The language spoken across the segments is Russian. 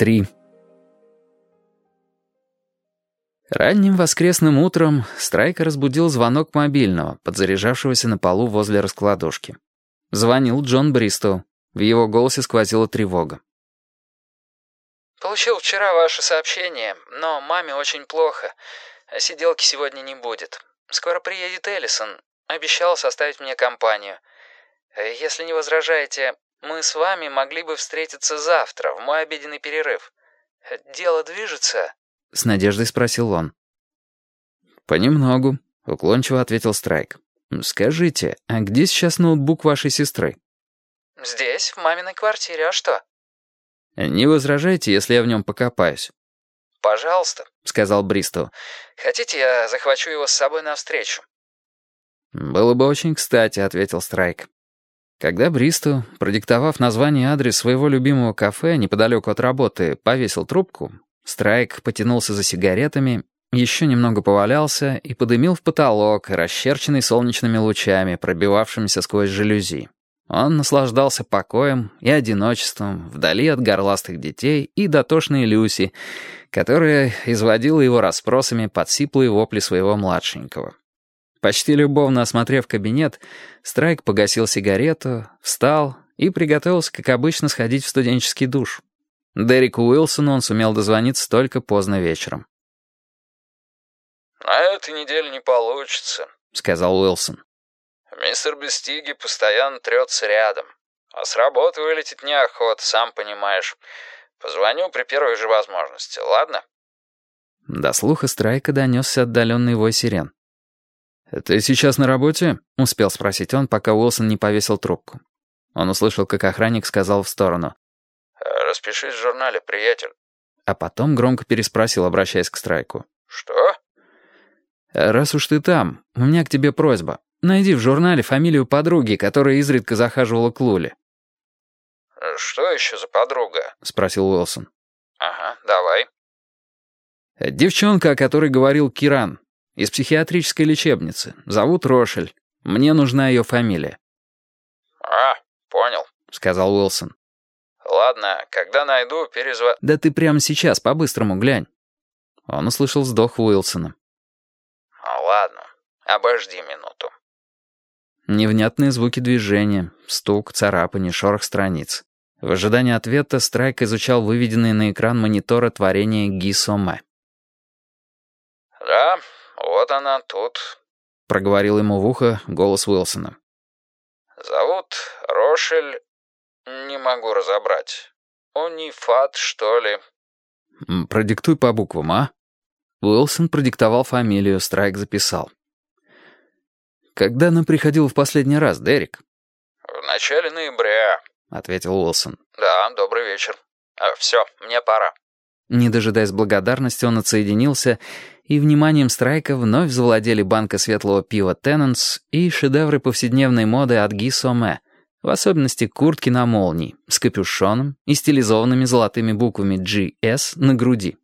3. Ранним воскресным утром Страйка разбудил звонок мобильного, подзаряжавшегося на полу возле раскладушки. Звонил Джон Бристоу. В его голосе сквозила тревога. «Получил вчера ваше сообщение, но маме очень плохо. А сиделки сегодня не будет. Скоро приедет Эллисон. Обещал составить мне компанию. Если не возражаете, мы с вами могли бы встретиться завтра, в мой обеденный перерыв. Дело движется?» — с надеждой спросил он. «Понемногу», — уклончиво ответил Страйк. «Скажите, а где сейчас ноутбук вашей сестры?» «Здесь, в маминой квартире, а что?» «Не возражайте, если я в нем покопаюсь». «Пожалуйста», — сказал Бристоу. «Хотите, я захвачу его с собой навстречу?» «Было бы очень кстати», — ответил Страйк. Когда Бристу, продиктовав название и адрес своего любимого кафе неподалеку от работы, повесил трубку, Страйк потянулся за сигаретами, еще немного повалялся и подымил в потолок, расчерченный солнечными лучами, пробивавшимися сквозь жалюзи. Он наслаждался покоем и одиночеством вдали от горластых детей и дотошной Люси, которая изводила его расспросами под сиплые вопли своего младшенького. Почти любовно осмотрев кабинет, Страйк погасил сигарету, встал и приготовился, как обычно, сходить в студенческий душ. Дереку Уилсону он сумел дозвониться только поздно вечером. «На этой неделе не получится», — сказал Уилсон. «Мистер Бестиги постоянно трется рядом. А с работы вылететь неохота, сам понимаешь. Позвоню при первой же возможности, ладно?» До слуха Страйка донесся отдаленный вой сирен. «Ты сейчас на работе?» — успел спросить он, пока Уилсон не повесил трубку. Он услышал, как охранник сказал в сторону. «Распишись в журнале, приятель». А потом громко переспросил, обращаясь к Страйку. «Что?» «Раз уж ты там, у меня к тебе просьба. Найди в журнале фамилию подруги, которая изредка захаживала к Луле». «Что еще за подруга?» — спросил Уилсон. «Ага, давай». «Девчонка, о которой говорил Киран. Из психиатрической лечебницы. Зовут Рошель. Мне нужна ее фамилия». «А, понял», — сказал Уилсон. «Ладно, когда найду, перезва...» «Да ты прямо сейчас, по-быстрому глянь». Он услышал вздох Уилсона. «Ну ладно, обожди минуту». Невнятные звуки движения, стук, царапание, шорох страниц. В ожидании ответа Страйк изучал выведенные на экран монитора творения Ги Соме. «Да, «Вот она тут», — проговорил ему в ухо голос Уилсона. «Зовут Рошель... Не могу разобрать. Унифат, что ли?» «Продиктуй по буквам, а?» Уилсон продиктовал фамилию, Страйк записал. «Когда она приходила в последний раз, Дерек?» «В начале ноября», — ответил Уилсон. «Да, добрый вечер. А, все, мне пора». Не дожидаясь благодарности, он отсоединился и вниманием Страйка вновь завладели банка светлого пива «Тенненс» и шедевры повседневной моды от Ги Соме, в особенности куртки на молнии, с капюшоном и стилизованными золотыми буквами GS на груди.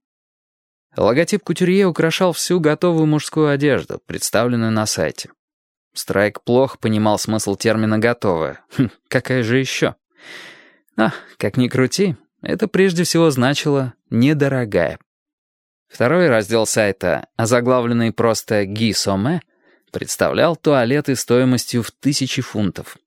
Логотип кутюрье украшал всю готовую мужскую одежду, представленную на сайте. Страйк плохо понимал смысл термина «готовая». Хм, какая же еще? А, как ни крути, это прежде всего значило «недорогая». Второй раздел сайта, озаглавленный просто «Ги Соме», представлял туалеты стоимостью в тысячи фунтов.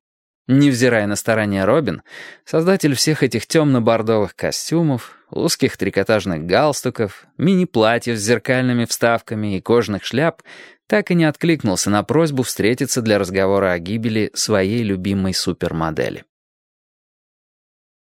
Невзирая на старания Робин, создатель всех этих темно-бордовых костюмов, узких трикотажных галстуков, мини-платьев с зеркальными вставками и кожаных шляп, так и не откликнулся на просьбу встретиться для разговора о гибели своей любимой супермодели.